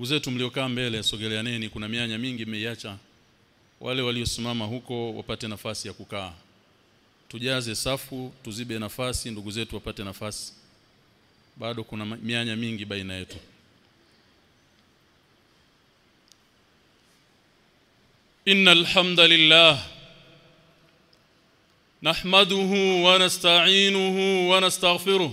ndugu zetu mliokaa mbele sogeleaneni kuna mianya mingi mmeiacha. Wale waliosimama huko wapate nafasi ya kukaa. Tujaze safu tuzibe nafasi ndugu zetu wapate nafasi. Bado kuna mianya mingi baina yetu. Innal hamdalillah nahmaduhu wa nasta'inuhu wa nastaghfiruh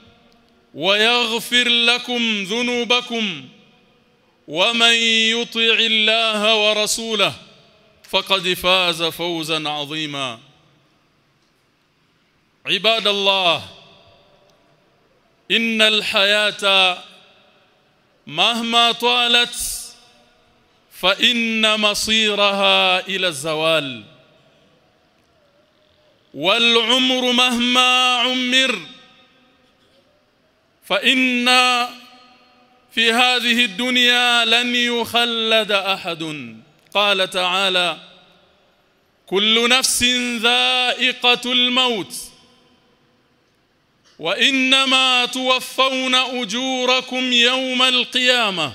ويغفر لكم ذنوبكم ومن يطع الله ورسوله فقد فاز فوزا عظيما. عباد الله إن الحياة مهما طالت فإن مصيرها إلى الزوال. والعمر مهما عمر فإن في هذه الدنيا لن يخلد أحد. قال تعالى كل نفس ذائقة الموت وإنما توفون أجوركم يوم القيامة.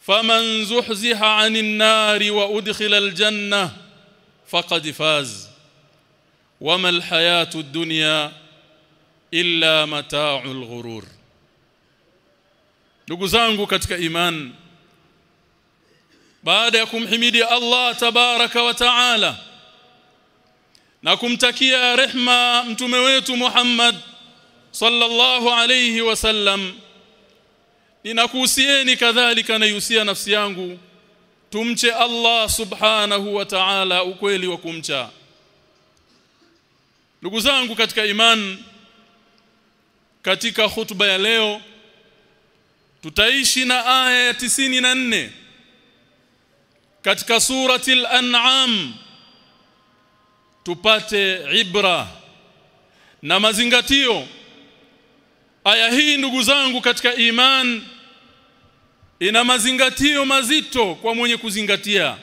فمن زحزح عن النار وأدخل الجنة فقد فاز. وما الحياة الدنيا illa mata'ul ghurur. Ndugu zangu katika iman baada ya kumhimidi Allah tabaraka wa taala na kumtakia rehma mtume wetu Muhammad sallallahu alayhi wasallam ninakuhusieni kadhalika naihusia nafsi yangu tumche Allah subhanahu wa ta'ala ukweli wa kumcha. Ndugu zangu katika imani katika hutuba ya leo tutaishi na aya ya tisini na nne. Katika surati al-an'am tupate ibra na mazingatio. Aya hii ndugu zangu katika iman ina mazingatio mazito kwa mwenye kuzingatia.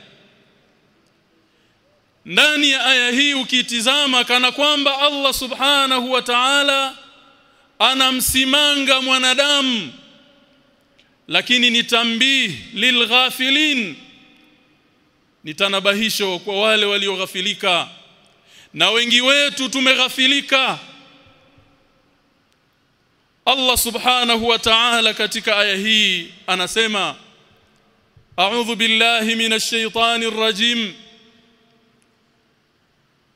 Ndani ya aya hii ukitizama kana kwamba Allah subhanahu wa ta'ala anamsimanga mwanadamu lakini ni tambii lilghafilin ni tanabahisho kwa wale walioghafilika. Na wengi wetu tumeghafilika. Allah subhanahu wa ta'ala katika aya hii anasema a'udhu billahi minash shaitani rajim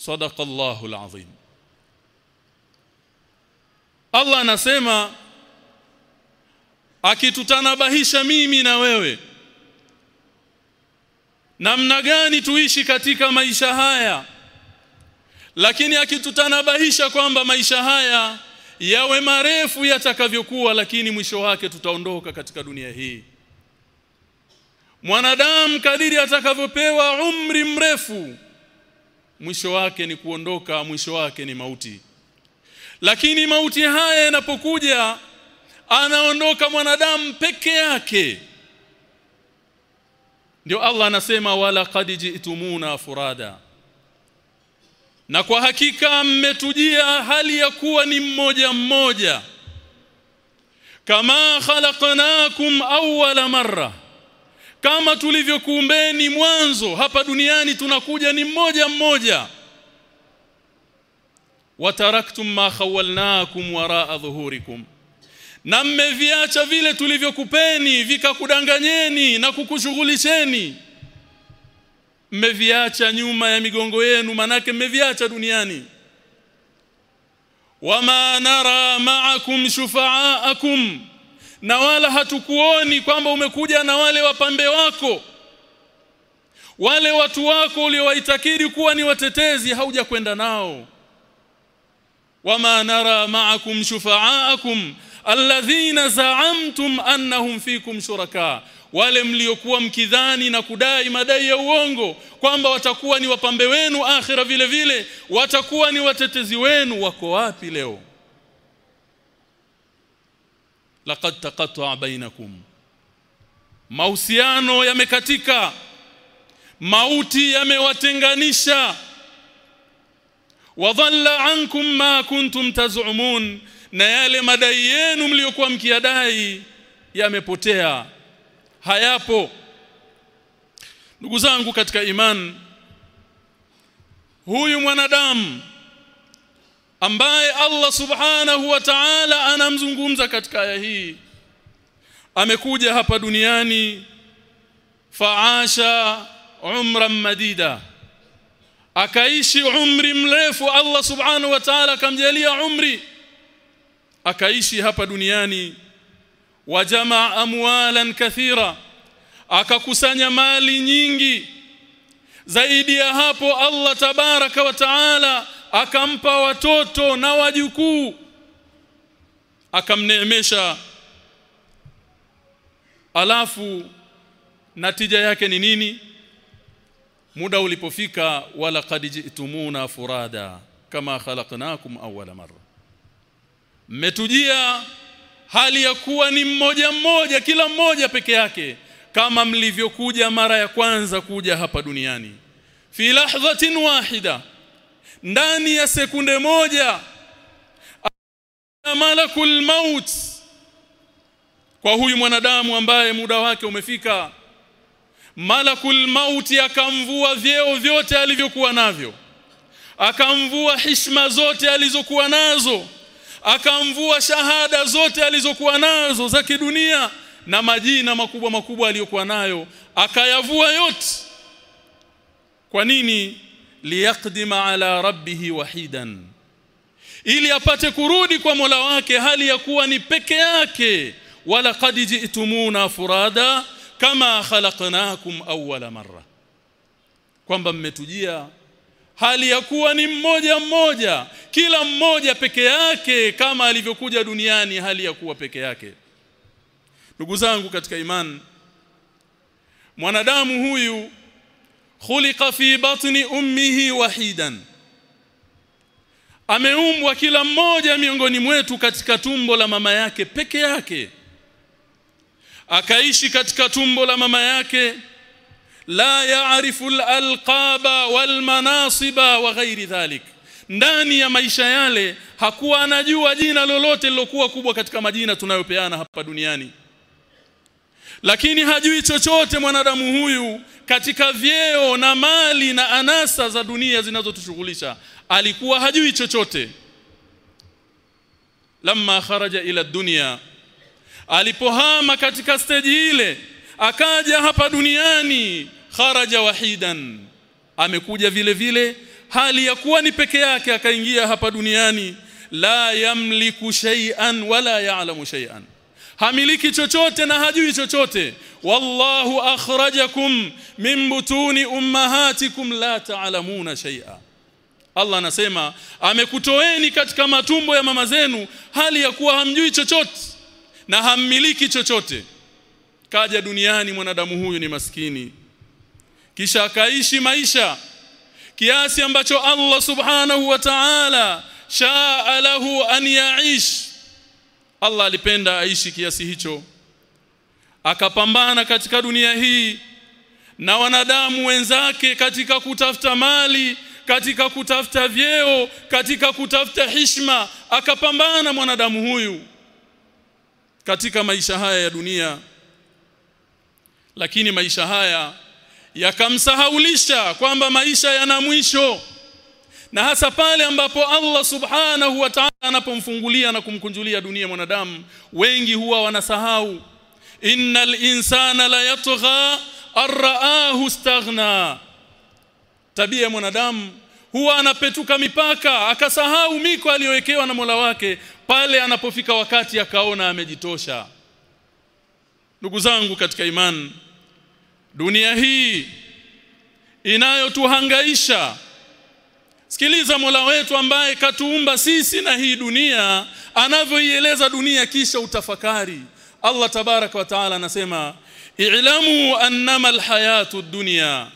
Sadaqallahu alazim. Allah anasema akitutanabahisha mimi na wewe namna gani tuishi katika maisha haya lakini akitutanabahisha kwamba maisha haya yawe marefu yatakavyokuwa lakini mwisho wake tutaondoka katika dunia hii mwanadamu kadiri atakavyopewa umri mrefu mwisho wake ni kuondoka mwisho wake ni mauti. Lakini mauti haya yanapokuja anaondoka mwanadamu peke yake. Ndio Allah anasema wala qad ji'tumuna furada. Na kwa hakika mmetujia hali ya kuwa ni mmoja mmoja. Kama khalaqnakum awwala marra kama tulivyokuumbeni mwanzo hapa duniani tunakuja ni mmoja mmoja. Wataraktum ma khawalnakum waraa dhuhurikum. Na mmeviacha vile tulivyokupeni vikakudanganyeni na kukushughulisheni mmeviacha nyuma ya migongo yenu manake mmeviacha duniani. Wama nara ma'akum shufa'akum na wala hatukuoni kwamba umekuja na wale wapambe wako. Wale watu wako uliowaitakidi kuwa ni watetezi hauja kwenda nao wama nara ma'akum shufa'akum alladhina za'amtum annahum fikum shuraka. Wale mliokuwa mkidhani na kudai madai ya uongo kwamba watakuwa ni wapambe wenu akhira vile vile watakuwa ni watetezi wenu wako wapi leo laqad taqatta'a bainakum. Mahusiano yamekatika. Mauti yamewatenganisha. Wadhalla ankum ma kuntum tazumun. Na yale madai yenu mliokuwa mkiadai yamepotea. Hayapo. Ndugu zangu katika iman huyu mwanadamu ambaye Allah subhanahu wa ta'ala anamzungumza katika aya hii. Amekuja hapa duniani faasha umran madida. Akaishi umri mrefu Allah subhanahu wa ta'ala akamjalia umri. Akaishi hapa duniani wajamaa amwalan kathira. Akakusanya mali nyingi. Zaidi ya hapo Allah tabaraka wa taala akampa watoto na wajukuu. Akamneemesha. Alafu natija yake ni nini? Muda ulipofika wala qad ji'tumuna furada kama khalaqnakum awwala marra. Mmetujia hali ya kuwa ni mmoja mmoja kila mmoja peke yake kama mlivyokuja mara ya kwanza kuja hapa duniani. Fi lahdhatin wahida ndani ya sekunde moja malakul maut. Kwa huyu mwanadamu ambaye muda wake umefika malakul mauti akamvua vyeo vyote alivyokuwa navyo akamvua hishma zote alizokuwa nazo akamvua shahada zote alizokuwa nazo za kidunia na majina makubwa makubwa aliyokuwa nayo akayavua yote. Kwa nini liyaqdima ala rabbihi wahidan ili apate kurudi kwa Mola wake hali ya kuwa ni peke yake. Wala qad ji'tumuna furada kama khalaqnakum awwala marra kwamba mmetujia hali ya kuwa ni mmoja mmoja kila mmoja peke yake kama alivyokuja duniani hali ya kuwa peke yake. Ndugu zangu katika imani mwanadamu huyu khuliqa fi batni ummihi wahidan. Ameumbwa kila mmoja miongoni mwetu katika tumbo la mama yake peke yake. Akaishi katika tumbo la mama yake la yaarifu alqaba walmanasiba wa ghairi dhalik. Ndani ya maisha yale hakuwa anajua jina lolote lilokuwa kubwa katika majina tunayopeana hapa duniani. Lakini hajui chochote mwanadamu huyu katika vyeo na mali na anasa za dunia zinazotushughulisha alikuwa hajui chochote. Lamma kharaja ila dunia alipohama katika steji ile akaja hapa duniani kharaja wahidan. Amekuja vile vile hali ya kuwa ni peke yake akaingia hapa duniani la yamliku shay'an wala ya'lamu shay'an hamiliki chochote na hajui chochote. Wallahu akhrajakum min butuni ummahatikum la ta'lamuna shay'a. Allah anasema amekutoeni katika matumbo ya mama zenu hali ya kuwa hamjui chochote na hammiliki chochote. Kaja duniani mwanadamu huyu ni maskini. Kisha akaishi maisha kiasi ambacho Allah subhanahu wa ta'ala shaa lahu an yaish Allah alipenda aishi kiasi hicho. Akapambana katika dunia hii na wanadamu wenzake katika kutafuta mali katika kutafuta vyeo katika kutafuta hishma akapambana mwanadamu huyu katika maisha haya ya dunia. Lakini maisha haya yakamsahaulisha kwamba maisha yana mwisho. Na hasa pale ambapo Allah subhanahu wa ta'ala anapomfungulia na kumkunjulia dunia mwanadamu wengi huwa wanasahau innal insana la yatgha arraahu istaghna. Tabia ya mwanadamu huwa anapetuka mipaka akasahau miko aliyowekewa na Mola wake pale anapofika wakati akaona amejitosha. Ndugu zangu katika imani dunia hii inayotuhangaisha sikiliza Mola wetu ambaye katuumba sisi na hii dunia anavyoieleza dunia kisha utafakari. Allah tabaraka wa taala anasema i'lamu annama alhayatu dunya.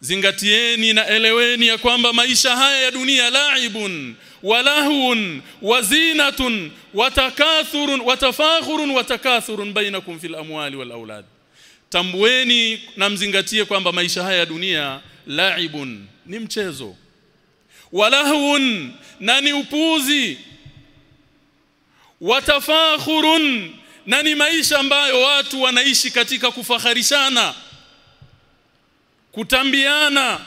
Zingatieni na eleweni ya kwamba maisha haya ya dunia laibun walahun wazinatun watakathurun watafakhurun watakathurun bainakum fil amwali wal aulad tambueni na mzingatie kwamba maisha haya ya dunia laibun ni mchezo walahun na ni upuzi watafakhurun na ni maisha ambayo watu wanaishi katika kufaharishana kutambiana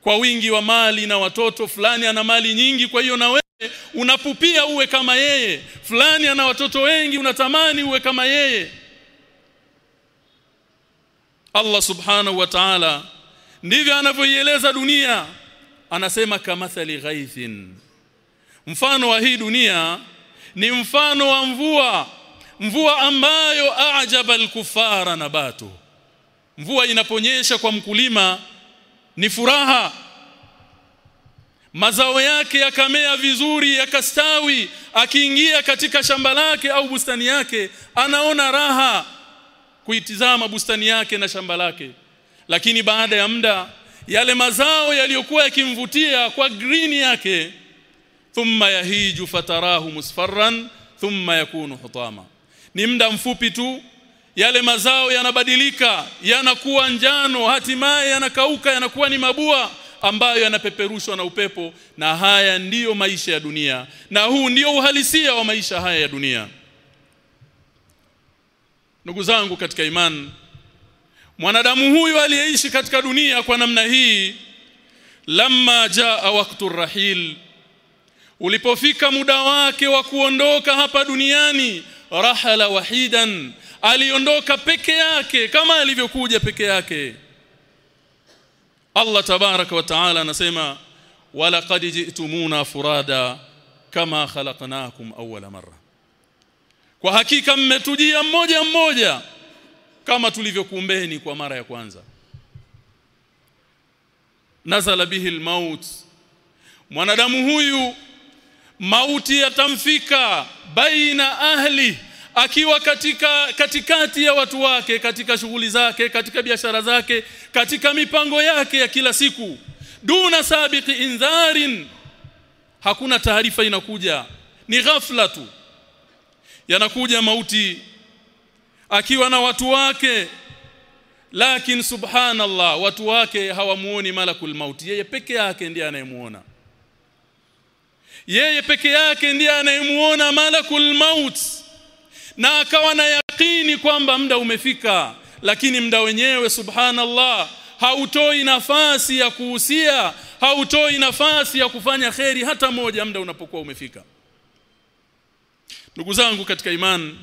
kwa wingi wa mali na watoto fulani ana mali nyingi kwa hiyo na wewe unapupia uwe kama yeye. Fulani ana watoto wengi unatamani uwe kama yeye. Allah subhanahu wa ta'ala ndivyo anavyoieleza dunia anasema kamathali ghaithin. Mfano wa hii dunia ni mfano wa mvua. Mvua ambayo ajaba alkufara nabatu. Mvua inaponyesha kwa mkulima ni furaha. Mazao yake yakamea vizuri yakastawi. Akiingia katika shamba lake au bustani yake anaona raha kuitizama bustani yake na shamba lake. Lakini baada ya muda yale mazao yaliyokuwa yakimvutia kwa green yake thumma yahiju fatarahu musfarran thumma yakunu hutama. Ni muda mfupi tu yale mazao yanabadilika yanakuwa njano hatimaye yanakauka yanakuwa ni mabua ambayo yanapeperushwa na upepo na haya ndiyo maisha ya dunia na huu ndiyo uhalisia wa maisha haya ya dunia. Ndugu zangu katika imani mwanadamu huyu aliyeishi katika dunia kwa namna hii lamma jaa waqtu rahil ulipofika muda wake wa kuondoka hapa duniani rahala wahidan aliondoka peke yake kama alivyokuja peke yake. Allah tabaraka wa taala anasema wala qad ji'tumuna furada kama khalaqnakum awwala marra. Kwa hakika mmetujia mmoja mmoja kama tulivyokuumbeni kwa mara ya kwanza. Nazala bihi almaut. Mwanadamu huyu mauti yatamfika baina ahli akiwa katika katikati ya watu wake katika shughuli zake katika biashara zake katika mipango yake ya kila siku. Duna sabiqi indharin. Hakuna taarifa inakuja. Ni ghafla tu. Yanakuja mauti akiwa na watu wake. Lakin subhanallah watu wake hawamuoni malakul mauti yeye peke yake ndiye anayemuona. Yeye peke yake ndiye anayemuona malakul maut. Na akawa na yakini kwamba muda umefika lakini muda wenyewe subhanallah hautoi nafasi ya kuhusia hautoi nafasi ya kufanya kheri hata moja muda unapokuwa umefika. Ndugu zangu katika imani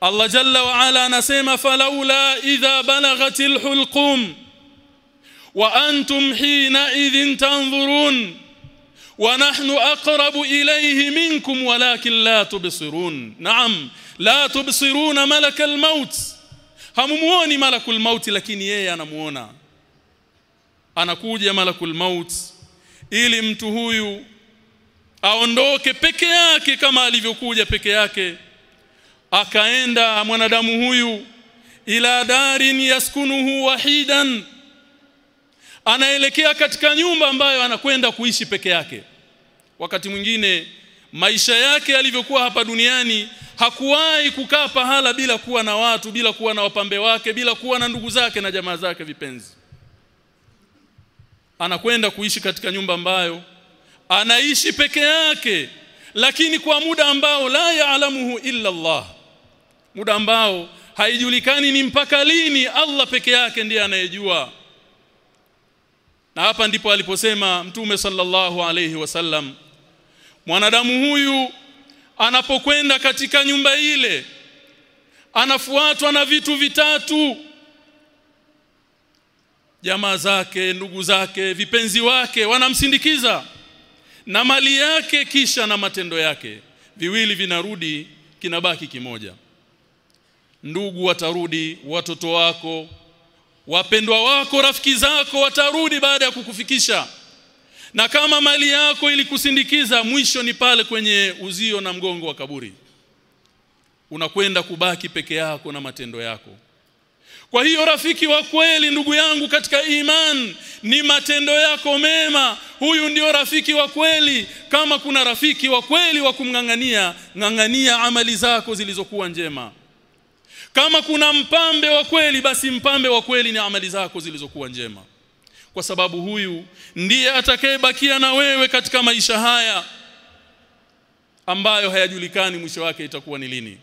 Allah jalla wa ala anasema falaula idha balaghatil hulqum wa antum hina idhin tanzurun wa nahnu aqrabu ilayhi minkum walakin la tubsirun. Naam la tubsiruna malakal maut. Hamumuoni malakul maut lakini yeye anamuona. Anakuja malakul maut ili mtu huyu aondoke peke yake kama alivyokuja peke yake akaenda mwanadamu huyu ila darin yaskunuhu wahidan. Anaelekea katika nyumba ambayo anakwenda kuishi peke yake. Wakati mwingine maisha yake alivyokuwa hapa duniani hakuwahi kukaa pahala bila kuwa na watu bila kuwa na wapambe wake bila kuwa na ndugu zake na jamaa zake vipenzi. Anakwenda kuishi katika nyumba ambayo anaishi peke yake lakini kwa muda ambao la yaalamuhu illa Allah muda ambao haijulikani ni mpaka lini Allah peke yake ndiye anayejua. Na hapa ndipo aliposema mtume sallallahu alayhi wasallam mwanadamu huyu anapokwenda katika nyumba ile anafuatwa na vitu vitatu. Jamaa zake ndugu zake vipenzi wake wanamsindikiza na mali yake kisha na matendo yake. Viwili vinarudi kinabaki kimoja ndugu watarudi watoto wako wapendwa wako rafiki zako watarudi baada ya kukufikisha. Na kama mali yako ilikusindikiza mwisho ni pale kwenye uzio na mgongo wa kaburi. Unakwenda kubaki peke yako na matendo yako. Kwa hiyo rafiki wa kweli ndugu yangu katika iman ni matendo yako mema. Huyu ndio rafiki wa kweli. Kama kuna rafiki wa kweli wa kumngangania ngangania amali zako zilizokuwa njema kama kuna mpambe wa kweli basi mpambe wa kweli ni amali zako zilizokuwa njema. Kwa sababu huyu ndiye atakayebakia na wewe katika maisha haya ambayo hayajulikani mwisho wake itakuwa ni lini.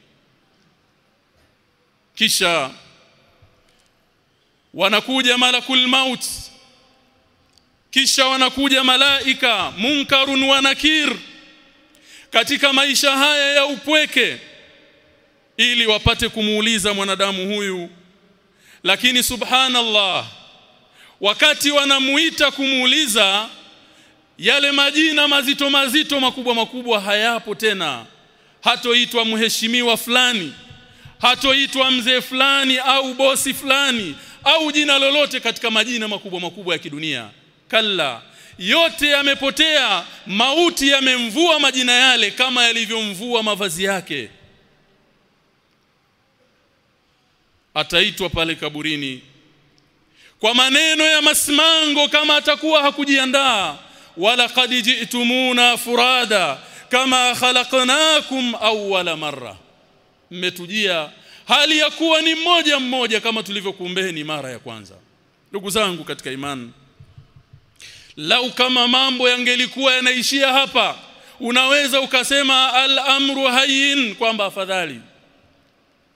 Kisha wanakuja malakul maut. Kisha wanakuja malaika munkarun wa nakir katika maisha haya ya upweke ili wapate kumuuliza mwanadamu huyu. Lakini subhanallah wakati wanamuita kumuuliza yale majina mazito mazito makubwa makubwa hayapo tena. Hatoitwa mheshimiwa fulani hatoitwa mzee fulani au bosi fulani au jina lolote katika majina makubwa makubwa ya kidunia. Kalla yote yamepotea mauti yamemvua majina yale kama yalivyomvua mavazi yake ataitwa pale kaburini. Kwa maneno ya masimango kama atakuwa hakujiandaa wala qad ji'tumuna furada kama khalaqnakum awwala marra. Mmetujia hali ya kuwa ni mmoja mmoja kama tulivyokuumbeni mara ya kwanza. Ndugu zangu katika imani lau kama mambo yangelikuwa yanaishia hapa unaweza ukasema al-amru hayyin kwamba afadhali.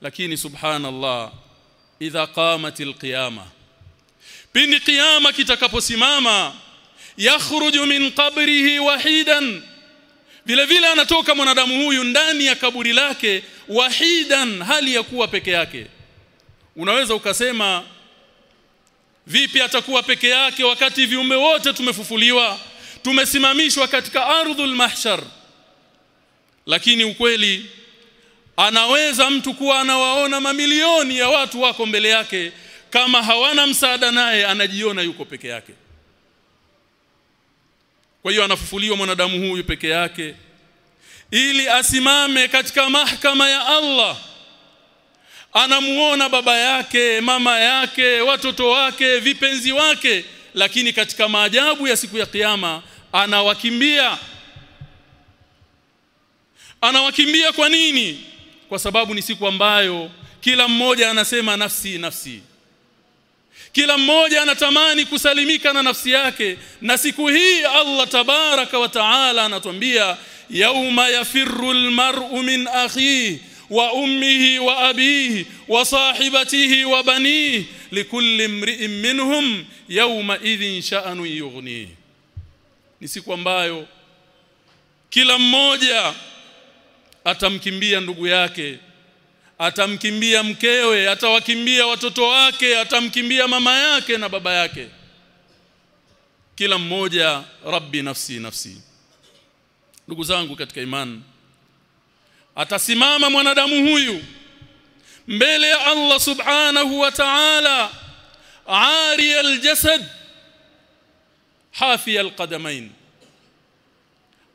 Lakini subhanallah idha qamatil qiyama pindi qiyama kitakaposimama yakhruju min qabrihi wahidan. Vile vile anatoka mwanadamu huyu ndani ya kaburi lake wahidan hali ya kuwa peke yake. Unaweza ukasema vipi atakuwa peke yake wakati viumbe wote tumefufuliwa tumesimamishwa katika ardhul mahshar? Lakini ukweli anaweza mtu kuwa anawaona mamilioni ya watu wako mbele yake kama hawana msaada naye anajiona yuko peke yake. Kwa hiyo anafufuliwa mwanadamu huyu peke yake ili asimame katika mahkama ya Allah. Anamuona baba yake mama yake watoto wake vipenzi wake lakini katika maajabu ya siku ya kiyama anawakimbia. Anawakimbia kwa nini kwa sababu ni siku ambayo kila mmoja anasema nafsi nafsi. Kila mmoja anatamani kusalimika na nafsi yake na siku hii Allah tabaraka wa taala anatuambia yauma yafirru almar'u min akhihi wa ummihi wa abihi wa sahibatihi wa banihi likulli imri'in minhum yawma idhin sha'nu yughni ni siku ambayo kila mmoja atamkimbia ndugu yake. Atamkimbia mkewe. Atawakimbia watoto wake. Atamkimbia mama yake na baba yake. Kila mmoja rabbi nafsi nafsi. Ndugu zangu katika imani atasimama mwanadamu huyu mbele ya Allah subhanahu wa ta'ala ari aljasad hafi alqadamain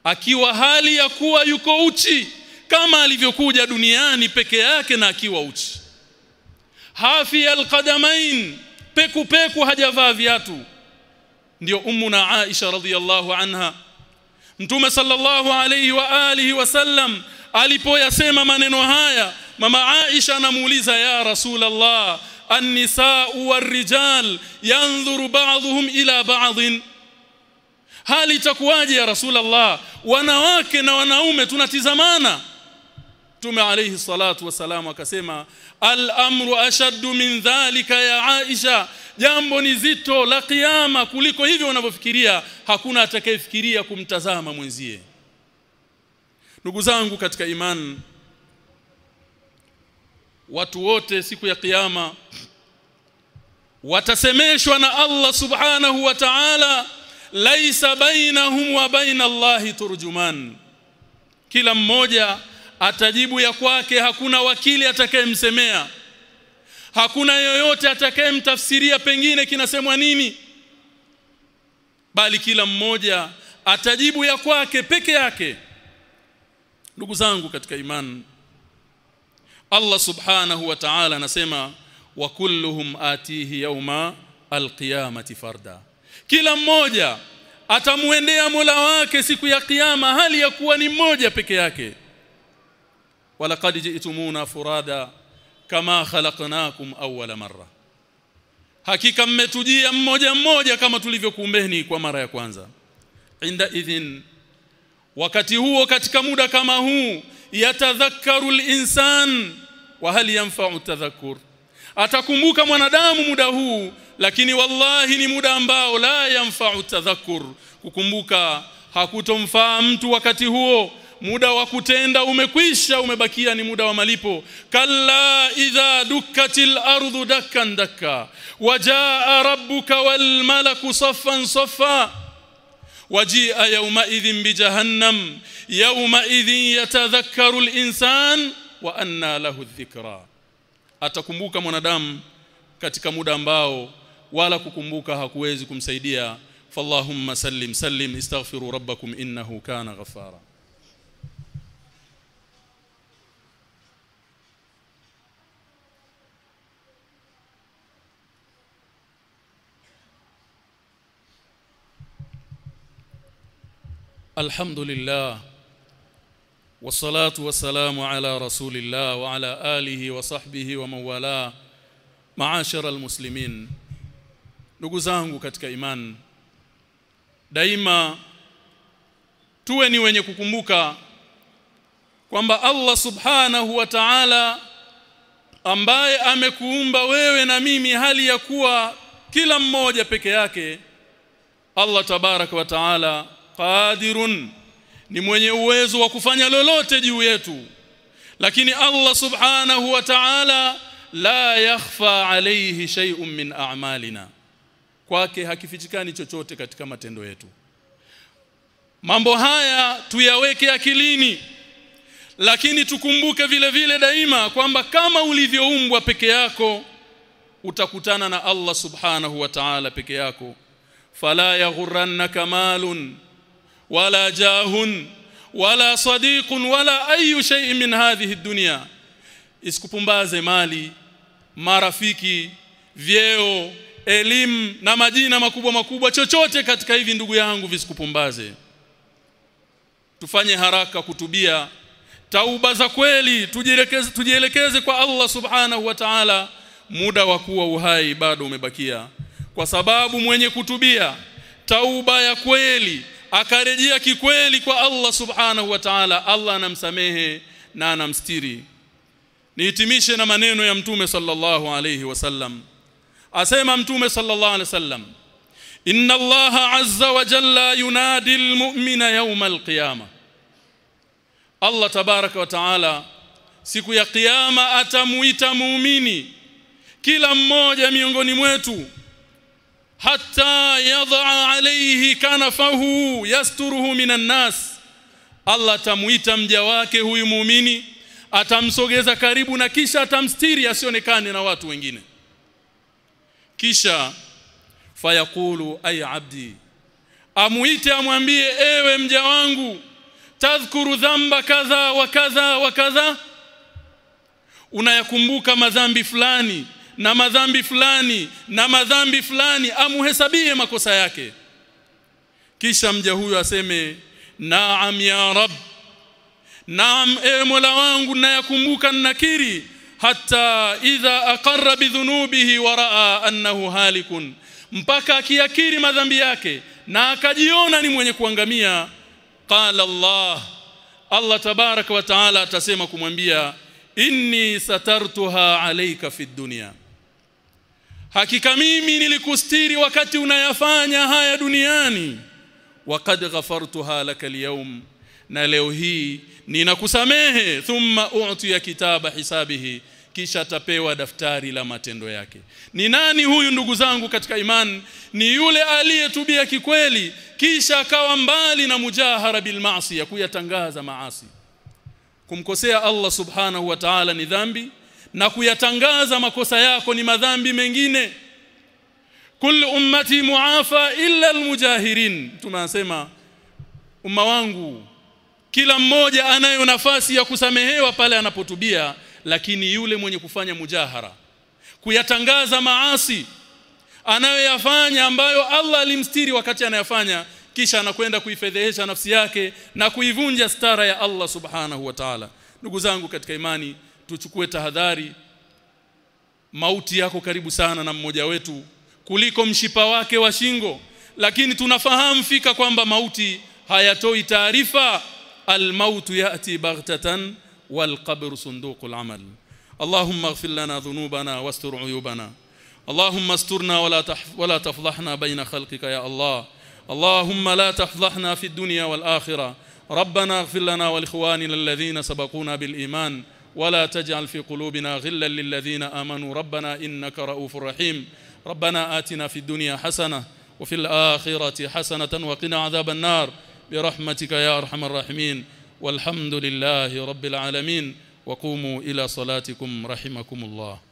akiwa hali ya kuwa yuko uchi kama alivyokuja duniani peke yake na akiwa uchi. Hafi alqadamain peku peku hajavaa viatu. Ndio ummuna Aisha radhiyallahu anha. Mtume sallallahu alayhi wa alihi wasallam alipoyasema maneno haya mama Aisha anamuuliza ya Rasulullah an-nisaa war-rijal yanzuru ba'dhum ila ba'dhin? Hali itakuwaje ya Rasulullah wanawake na wanaume tunatizamana Mtume alayhi salatu wasalam akasema al-amru ashaddu min dhalika ya Aisha. Jambo ni zito la kiyama kuliko hivyo unavyofikiria. Hakuna atakayefikiria kumtazama mwenzie. Ndugu zangu katika imani watu wote siku ya kiyama watasemeshwa na Allah subhanahu wa ta'ala laisa bainahum wa baina Allahi turjuman. Kila mmoja atajibu ya kwake hakuna wakili atakayemsemea. Hakuna yoyote atakayemtafsiria pengine kinasemwa nini. Bali kila mmoja atajibu ya kwake peke yake. Ndugu zangu katika imani Allah subhanahu wa ta'ala anasema wa kulluhum atihi yawma alqiyamati farda. Kila mmoja atamuendea Mola wake siku ya kiyama hali ya kuwa ni mmoja peke yake walaqad ji'tumuna furada kama khalaqnakum awwala marra. Hakika mmetujia mmoja mmoja kama tulivyokuumbeni kwa mara ya kwanza. Inda idhin wakati huo katika muda kama huu yatadhakkaru al-insan wa hal yanfa'u tadhakkur. Atakumbuka mwanadamu muda huu lakini wallahi ni muda ambao la yanfa'u tadhakkur. Kukumbuka hakutomfaa mtu wakati huo muda wa kutenda umekwisha umebakia ni muda wa malipo kalla idha dukkatil ardu dakkan dakka wajaa rabbuka wal malaku saffan saffa wajia yawmaidhin bijahannam yawmaidhin yatadhakkaru al-insan wa anna lahu dhikra atakumbuka mwanadamu katika muda ambao wala kukumbuka hakuwezi kumsaidia fallahumma sallim sallim istaghfiru rabbakum innahu kana ghafara الحمد لله والصلاة والسلام على رسول الله وعلى آله وصحبه ومن والاه معاشر المسلمين ndugu zangu katika imani daima tuwe ni wenye kukumbuka kwamba Allah subhanahu wa ta'ala ambaye amekuumba wewe na mimi hali ya kuwa kila mmoja peke yake Allah tabaraka wa ta'ala qadirun. Ni mwenye uwezo wa kufanya lolote juu yetu. Lakini Allah subhanahu wa ta'ala la yakhfa alayhi shay'un min a'malina. Kwake hakifichikani chochote katika matendo yetu. Mambo haya tuyaweke akilini. Lakini tukumbuke vile vile daima kwamba kama ulivyoumbwa peke yako utakutana na Allah subhanahu wa ta'ala peke yako. Fala yaghurrannaka malun wala jahun wala sadiqun wala ayu shay'in min hadhihi dunya. Isikupumbaze mali marafiki vyeo elimu na majina makubwa makubwa chochote katika hivi ndugu yangu visikupumbaze. Tufanye haraka kutubia tauba za kweli tujielekeze tujielekeze kwa Allah subhanahu wa ta'ala. Muda wa kuwa uhai bado umebakia. Kwa sababu mwenye kutubia tauba ya kweli akarejea kikweli kwa Allah subhanahu wa ta'ala. Allah anamsamehe na anamstiri. Nihitimishe na maneno ya mtume sallallahu alayhi wasallam asema mtume sallallahu alayhi wasallam inna Allah azza wa jalla yunadi almu'mina yawm alqiyama. Allah tabaraka wa ta'ala siku ya kiyama atamuita muumini. Kila mmoja miongoni mwetu hatta yadha alayhi kanafahu yasturuhu minan nas. Allah atamuita mja wake huyu muumini atamsogeza karibu na kisha atamstiri asionekane na watu wengine. Kisha fayaqulu ay abdi amuite amwambie ewe mja wangu tadhkuru dhamba kadha wa kadha wa kadha. Unayakumbuka madhambi fulani na madhambi fulani na madhambi fulani amuhesabie makosa yake. Kisha mja huyo aseme naam ya rab naam e mola wangu nayakumbuka nakiri hata idha aqarra bidhunubihi wa raa annahu halikun. Mpaka akiakiri madhambi yake na akajiona ni mwenye kuangamia. Qala Allah Allah tabaraka wa taala atasema kumwambia inni satartuha alayka fid dunya hakika mimi nilikustiri wakati unayafanya haya duniani. Waqad ghafartuha laka alyawm na leo hii ninakusamehe. Thumma u'tiya kitaba hisabihi kisha atapewa daftari la matendo yake. Ni nani huyu ndugu zangu katika imani ni yule aliyetubia kikweli kisha akawa mbali na mujahara bil maasi ya kuyatangaza maasi. Kumkosea Allah subhanahu wa ta'ala ni dhambi na kuyatangaza makosa yako ni madhambi mengine. Kul ummati muafa illa almujahirin. Tunasema umma wangu kila mmoja anayo nafasi ya kusamehewa pale anapotubia lakini yule mwenye kufanya mujahara kuyatangaza maasi anayoyafanya ambayo Allah alimstiri wakati anayafanya kisha anakwenda kuifedhehesha nafsi yake na kuivunja stara ya Allah subhanahu wa ta'ala. Ndugu zangu katika imani tuchukue tahadhari. Mauti yako karibu sana na mmoja wetu kuliko mshipa wake wa shingo. Lakini tunafahamu fika kwamba mauti hayatoi taarifa. Almautu yati baghtatan والقبر صندوق العمل اللهم اغفر لنا ذنوبنا واستر عيوبنا اللهم استرنا ولا ولا تفضحنا بين خلقك يا الله اللهم لا تفضحنا في الدنيا والآخرة ربنا اغفر لنا ولاخواننا الذين سبقونا بالإيمان ولا تجعل في قلوبنا غلا للذين آمنوا. ربنا إنك رؤوف رحيم. ربنا آتنا في الدنيا حسنة وفي الآخرة حسنة وقنا عذاب النار. برحمتك يا أرحم الراحمين. والحمد لله رب العالمين. وقوموا إلى صلاتكم رحمكم الله.